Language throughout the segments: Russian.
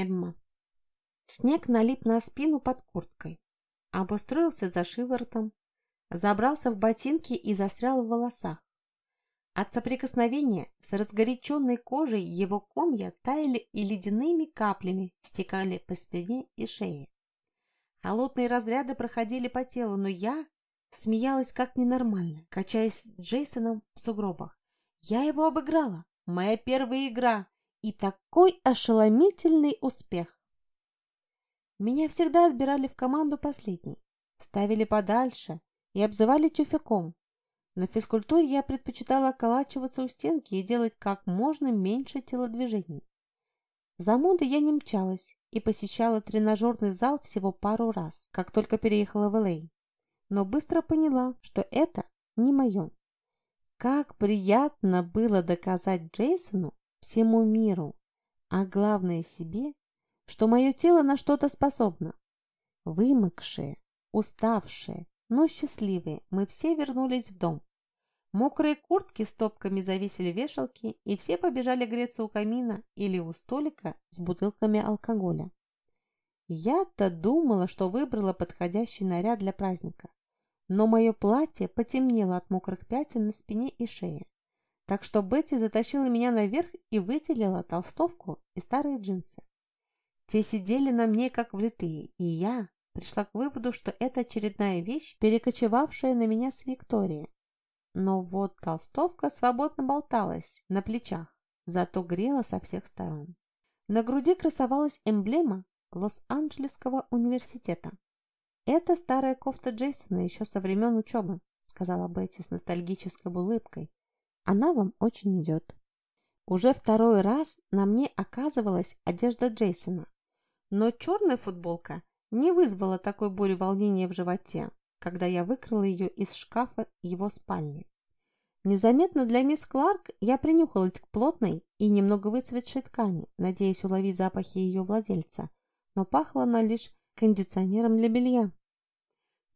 Эмма. Снег налип на спину под курткой, обустроился за шиворотом, забрался в ботинки и застрял в волосах. От соприкосновения с разгоряченной кожей его комья таяли и ледяными каплями стекали по спине и шее. Холодные разряды проходили по телу, но я смеялась как ненормально, качаясь с Джейсоном в сугробах. Я его обыграла. Моя первая игра. И такой ошеломительный успех. Меня всегда отбирали в команду последней, ставили подальше и обзывали тюфяком. На физкультуре я предпочитала околачиваться у стенки и делать как можно меньше телодвижений. За модой я не мчалась и посещала тренажерный зал всего пару раз, как только переехала в Л.А. Но быстро поняла, что это не мое. Как приятно было доказать Джейсону, всему миру, а главное себе, что мое тело на что-то способно. Вымокшие, уставшие, но счастливые, мы все вернулись в дом. Мокрые куртки с топками завесили вешалки, и все побежали греться у камина или у столика с бутылками алкоголя. Я-то думала, что выбрала подходящий наряд для праздника, но мое платье потемнело от мокрых пятен на спине и шее. Так что Бетти затащила меня наверх и выделила толстовку и старые джинсы. Те сидели на мне как влитые, и я пришла к выводу, что это очередная вещь, перекочевавшая на меня с Виктории. Но вот толстовка свободно болталась на плечах, зато грела со всех сторон. На груди красовалась эмблема Лос-Анджелесского университета. «Это старая кофта Джейсона еще со времен учебы», сказала Бетти с ностальгической улыбкой. «Она вам очень идет». Уже второй раз на мне оказывалась одежда Джейсона, но черная футболка не вызвала такой бури волнения в животе, когда я выкрала ее из шкафа его спальни. Незаметно для мисс Кларк я принюхалась к плотной и немного выцветшей ткани, надеясь уловить запахи ее владельца, но пахла она лишь кондиционером для белья.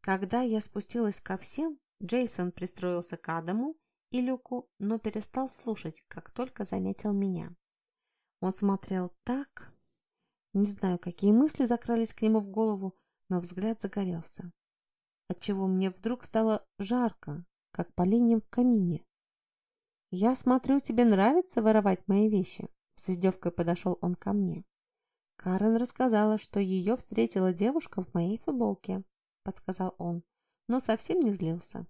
Когда я спустилась ко всем, Джейсон пристроился к Адаму и Люку, но перестал слушать, как только заметил меня. Он смотрел так... Не знаю, какие мысли закрались к нему в голову, но взгляд загорелся отчего мне вдруг стало жарко, как поленьем в камине. «Я смотрю, тебе нравится воровать мои вещи?» С издевкой подошел он ко мне. Карен рассказала, что ее встретила девушка в моей футболке, подсказал он, но совсем не злился.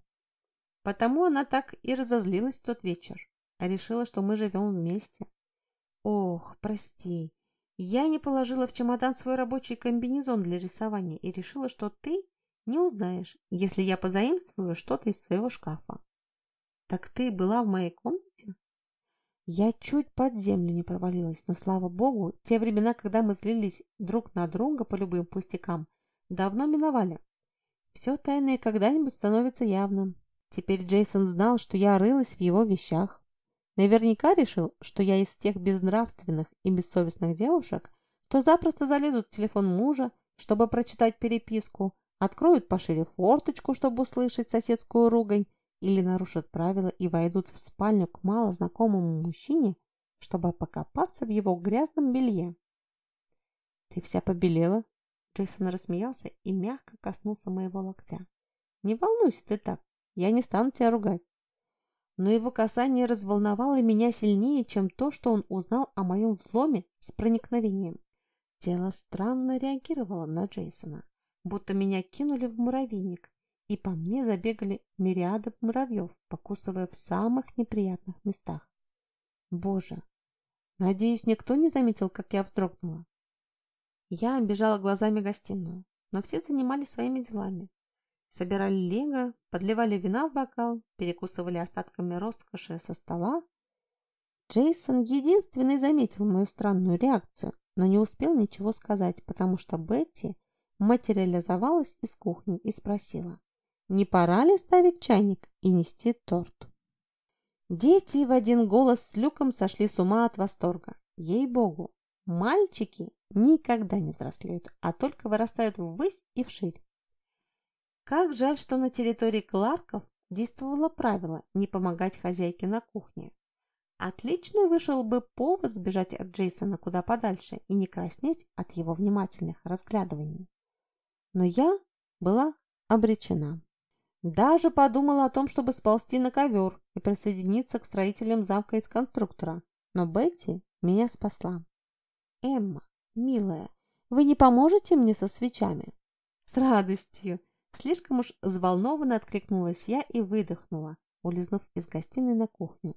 Потому она так и разозлилась в тот вечер, а решила, что мы живем вместе. Ох, прости, я не положила в чемодан свой рабочий комбинезон для рисования и решила, что ты не узнаешь, если я позаимствую что-то из своего шкафа. Так ты была в моей комнате? Я чуть под землю не провалилась, но, слава богу, те времена, когда мы злились друг на друга по любым пустякам, давно миновали. Все тайное когда-нибудь становится явным. Теперь Джейсон знал, что я рылась в его вещах. Наверняка решил, что я из тех безнравственных и бессовестных девушек, кто запросто залезут в телефон мужа, чтобы прочитать переписку, откроют пошире форточку, чтобы услышать соседскую ругань, или нарушат правила и войдут в спальню к малознакомому мужчине, чтобы покопаться в его грязном белье. «Ты вся побелела?» Джейсон рассмеялся и мягко коснулся моего локтя. «Не волнуйся ты так, я не стану тебя ругать». Но его касание разволновало меня сильнее, чем то, что он узнал о моем взломе с проникновением. Тело странно реагировало на Джейсона будто меня кинули в муравейник, и по мне забегали мириады муравьев, покусывая в самых неприятных местах. Боже, надеюсь, никто не заметил, как я вздрогнула. Я бежала глазами гостиную, но все занимались своими делами. Собирали лего, подливали вина в бокал, перекусывали остатками роскоши со стола. Джейсон единственный заметил мою странную реакцию, но не успел ничего сказать, потому что Бетти материализовалась из кухни и спросила, не пора ли ставить чайник и нести торт. Дети в один голос с Люком сошли с ума от восторга. Ей-богу, мальчики никогда не взрослеют, а только вырастают ввысь и вширь. Как жаль, что на территории Кларков действовало правило не помогать хозяйке на кухне. Отличный вышел бы повод сбежать от Джейсона куда подальше и не краснеть от его внимательных разглядываний. Но я была обречена. Даже подумала о том, чтобы сползти на ковер и присоединиться к строителям замка из конструктора. Но Бетти меня спасла. «Эмма, милая, вы не поможете мне со свечами?» «С радостью!» Слишком уж взволнованно откликнулась я и выдохнула, улизнув из гостиной на кухню.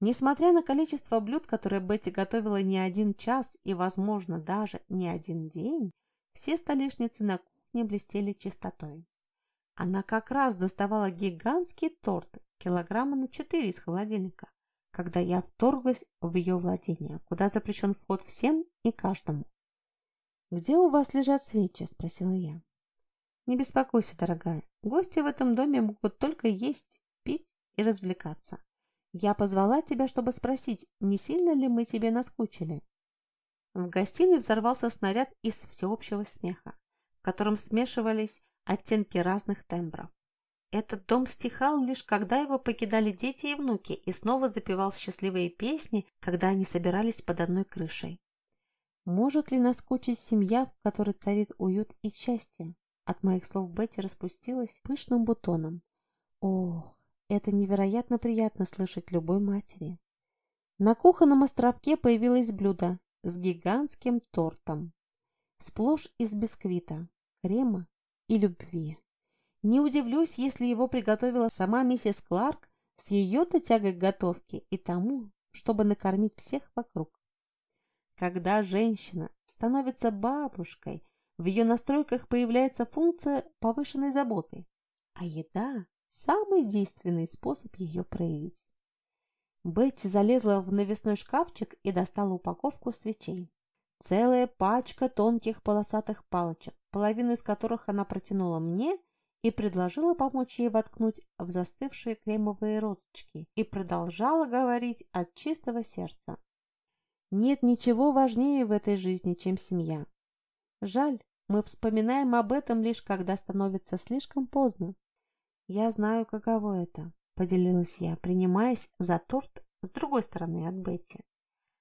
Несмотря на количество блюд, которые Бетти готовила не один час и, возможно, даже не один день, все столешницы на кухне блестели чистотой. Она как раз доставала гигантский торт, килограмма на четыре из холодильника, когда я вторглась в ее владение, куда запрещен вход всем и каждому. «Где у вас лежат свечи?» – спросила я. «Не беспокойся, дорогая. Гости в этом доме могут только есть, пить и развлекаться. Я позвала тебя, чтобы спросить, не сильно ли мы тебе наскучили?» В гостиной взорвался снаряд из всеобщего смеха, в котором смешивались оттенки разных тембров. Этот дом стихал лишь когда его покидали дети и внуки и снова запевал счастливые песни, когда они собирались под одной крышей. Может ли наскучить семья, в которой царит уют и счастье? От моих слов Бетти распустилась пышным бутоном. Ох, это невероятно приятно слышать любой матери. На кухонном островке появилось блюдо с гигантским тортом. Сплошь из бисквита, крема и любви. Не удивлюсь, если его приготовила сама миссис Кларк с ее-то тягой к готовке и тому, чтобы накормить всех вокруг. Когда женщина становится бабушкой, в ее настройках появляется функция повышенной заботы, а еда Самый действенный способ ее проявить. Бетти залезла в навесной шкафчик и достала упаковку свечей. Целая пачка тонких полосатых палочек, половину из которых она протянула мне и предложила помочь ей воткнуть в застывшие кремовые розочки и продолжала говорить от чистого сердца. Нет ничего важнее в этой жизни, чем семья. Жаль, мы вспоминаем об этом лишь когда становится слишком поздно. «Я знаю, каково это», – поделилась я, принимаясь за торт с другой стороны от Бетти.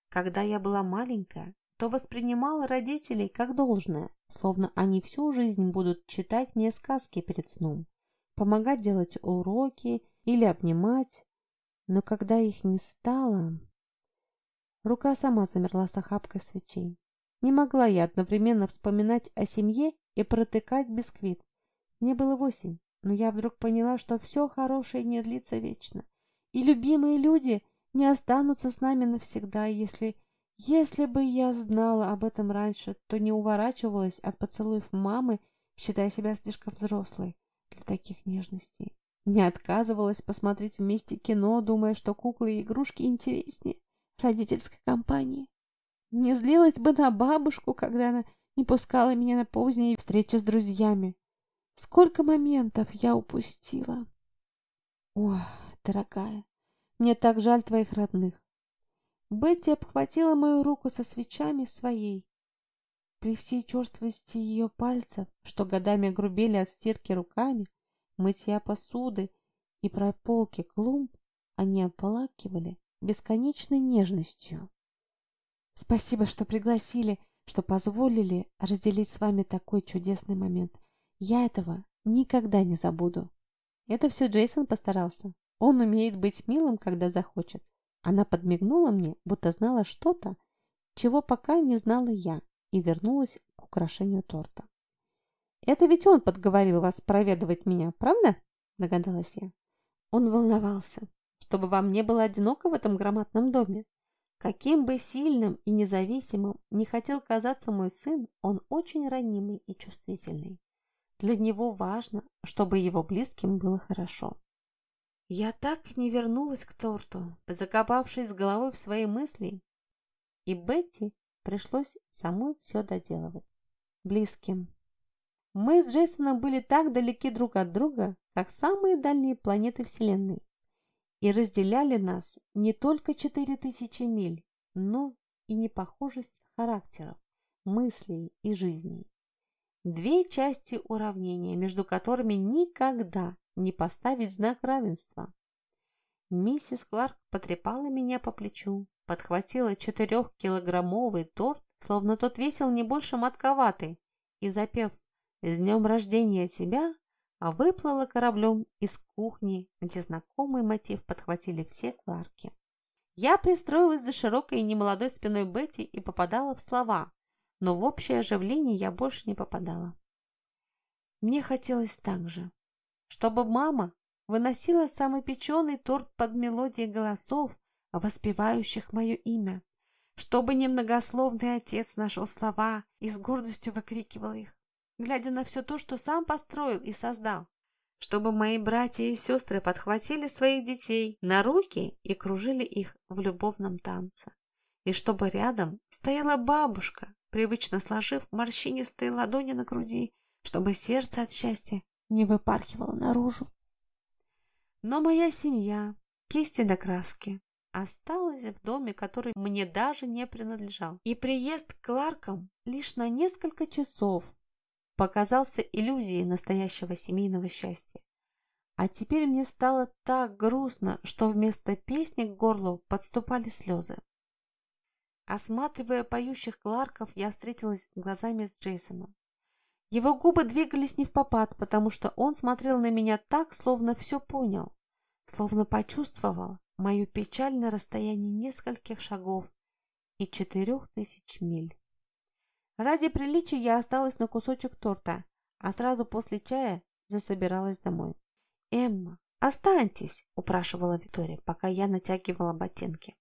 «Когда я была маленькая, то воспринимала родителей как должное, словно они всю жизнь будут читать мне сказки перед сном, помогать делать уроки или обнимать. Но когда их не стало... Рука сама замерла с охапкой свечей. Не могла я одновременно вспоминать о семье и протыкать бисквит. Мне было восемь но я вдруг поняла, что все хорошее не длится вечно, и любимые люди не останутся с нами навсегда, если... Если бы я знала об этом раньше, то не уворачивалась от поцелуев мамы, считая себя слишком взрослой для таких нежностей. Не отказывалась посмотреть вместе кино, думая, что куклы и игрушки интереснее родительской компании. Не злилась бы на бабушку, когда она не пускала меня на поздние встречи с друзьями. Сколько моментов я упустила. О, дорогая, мне так жаль твоих родных. Бетти обхватила мою руку со свечами своей. При всей черствости ее пальцев, что годами грубели от стирки руками, мытья посуды и прополки клумб, они ополакивали бесконечной нежностью. Спасибо, что пригласили, что позволили разделить с вами такой чудесный момент. Я этого никогда не забуду. Это все Джейсон постарался. Он умеет быть милым, когда захочет. Она подмигнула мне, будто знала что-то, чего пока не знала я, и вернулась к украшению торта. «Это ведь он подговорил вас проведывать меня, правда?» – догадалась я. Он волновался, чтобы вам не было одиноко в этом громадном доме. Каким бы сильным и независимым не хотел казаться мой сын, он очень ранимый и чувствительный. Для него важно, чтобы его близким было хорошо. Я так не вернулась к торту, закопавшись головой в свои мысли, и Бетти пришлось самой все доделывать. Близким. Мы с Джейсоном были так далеки друг от друга, как самые дальние планеты Вселенной, и разделяли нас не только четыре тысячи миль, но и непохожесть характеров, мыслей и жизней. Две части уравнения, между которыми никогда не поставить знак равенства. Миссис Кларк потрепала меня по плечу, подхватила четырехкилограммовый торт, словно тот весил не больше матковатый, и, запев «С днем рождения тебя!», выплыла кораблем из кухни, где знакомый мотив подхватили все Кларки. Я пристроилась за широкой и немолодой спиной Бетти и попадала в слова, но в общее оживление я больше не попадала. Мне хотелось так же, чтобы мама выносила самый печеный торт под мелодией голосов, воспевающих мое имя, чтобы немногословный отец нашел слова и с гордостью выкрикивал их, глядя на все то, что сам построил и создал, чтобы мои братья и сестры подхватили своих детей на руки и кружили их в любовном танце, и чтобы рядом стояла бабушка, привычно сложив морщинистые ладони на груди, чтобы сердце от счастья не выпархивало наружу. Но моя семья, кисти до краски, осталась в доме, который мне даже не принадлежал. И приезд к Кларкам лишь на несколько часов показался иллюзией настоящего семейного счастья. А теперь мне стало так грустно, что вместо песни к горлу подступали слезы. Осматривая поющих Кларков, я встретилась глазами с Джейсоном. Его губы двигались не в попад, потому что он смотрел на меня так, словно все понял, словно почувствовал мою печаль на расстоянии нескольких шагов и четырех тысяч миль. Ради приличия я осталась на кусочек торта, а сразу после чая засобиралась домой. «Эмма, останьтесь!» – упрашивала Виктория, пока я натягивала ботинки.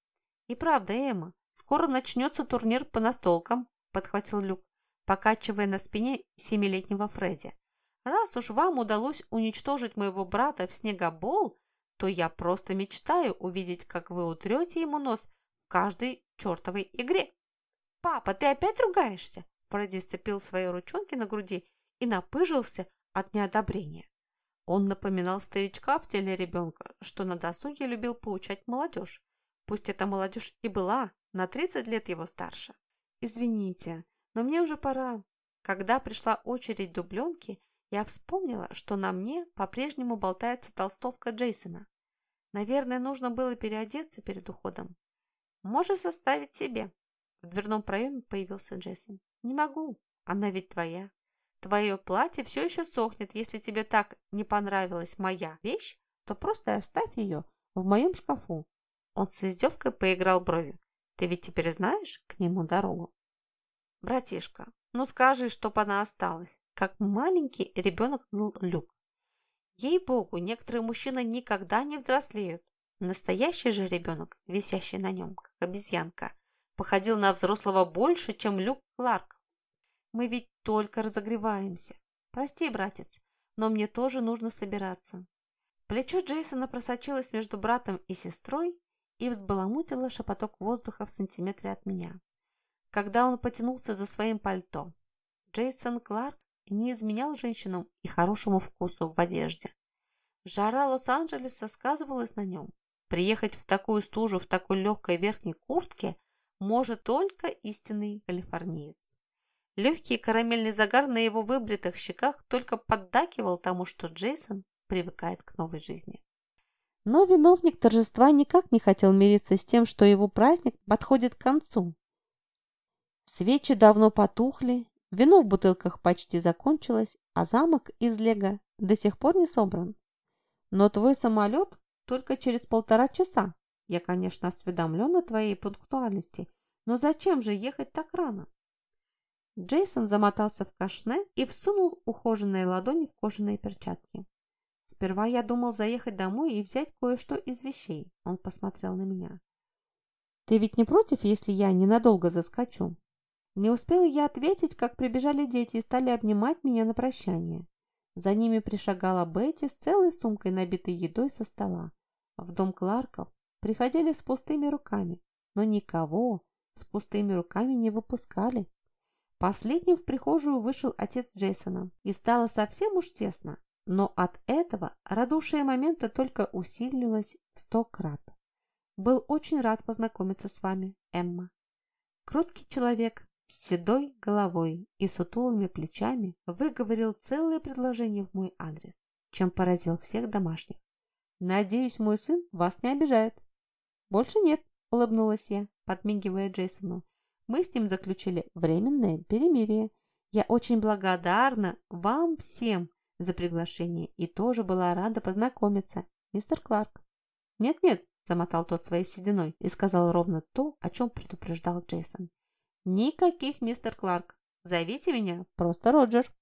«И правда, Эмма, скоро начнется турнир по настолкам», – подхватил Люк покачивая на спине семилетнего Фредди. «Раз уж вам удалось уничтожить моего брата в снегобол, то я просто мечтаю увидеть, как вы утрете ему нос в каждой чертовой игре». «Папа, ты опять ругаешься?» Фредди сцепил свои ручонки на груди и напыжился от неодобрения. Он напоминал старичка в теле ребенка, что на досуге любил поучать молодежь. Пусть эта молодежь и была на 30 лет его старше. «Извините, но мне уже пора. Когда пришла очередь дубленки, я вспомнила, что на мне по-прежнему болтается толстовка Джейсона. Наверное, нужно было переодеться перед уходом. Можешь составить себе. В дверном проеме появился Джейсон. Не могу, она ведь твоя. Твое платье все еще сохнет. Если тебе так не понравилась моя вещь, то просто оставь ее в моем шкафу. Он с издевкой поиграл бровью. Ты ведь теперь знаешь к нему дорогу? «Братишка, ну скажи, чтоб она осталась!» Как маленький ребенок Люк. Ей-богу, некоторые мужчины никогда не взрослеют. Настоящий же ребенок, висящий на нем, как обезьянка, походил на взрослого больше, чем Люк Кларк. Мы ведь только разогреваемся. Прости, братец, но мне тоже нужно собираться. Плечо Джейсона просочилось между братом и сестрой и взбаламутило шепоток воздуха в сантиметре от меня когда он потянулся за своим пальто. Джейсон Кларк не изменял женщинам и хорошему вкусу в одежде. Жара Лос-Анджелеса сказывалась на нем. Приехать в такую стужу в такой легкой верхней куртке может только истинный калифорниец. Легкий карамельный загар на его выбритых щеках только поддакивал тому, что Джейсон привыкает к новой жизни. Но виновник торжества никак не хотел мириться с тем, что его праздник подходит к концу. Свечи давно потухли, вино в бутылках почти закончилось, а замок из лего до сих пор не собран. Но твой самолет только через полтора часа. Я, конечно, осведомлен о твоей пунктуальности, но зачем же ехать так рано? Джейсон замотался в кашне и всунул ухоженные ладони в кожаные перчатки. Сперва я думал заехать домой и взять кое-что из вещей. Он посмотрел на меня. Ты ведь не против, если я ненадолго заскочу? Не успела я ответить, как прибежали дети и стали обнимать меня на прощание. За ними пришагала Бетти с целой сумкой, набитой едой со стола. В дом Кларков приходили с пустыми руками, но никого с пустыми руками не выпускали. Последним в прихожую вышел отец Джейсона, и стало совсем уж тесно, но от этого радушие момента только усилилось в сто крат. Был очень рад познакомиться с вами, Эмма. Кроткий человек, с седой головой и сутулыми плечами выговорил целое предложение в мой адрес, чем поразил всех домашних. Надеюсь, мой сын вас не обижает. Больше нет, улыбнулась я, подмигивая Джейсону. Мы с ним заключили временное перемирие. Я очень благодарна вам всем за приглашение и тоже была рада познакомиться, мистер Кларк. Нет-нет, замотал тот своей сединой и сказал ровно то, о чем предупреждал Джейсон. Никаких, мистер Кларк. Зовите меня просто Роджер.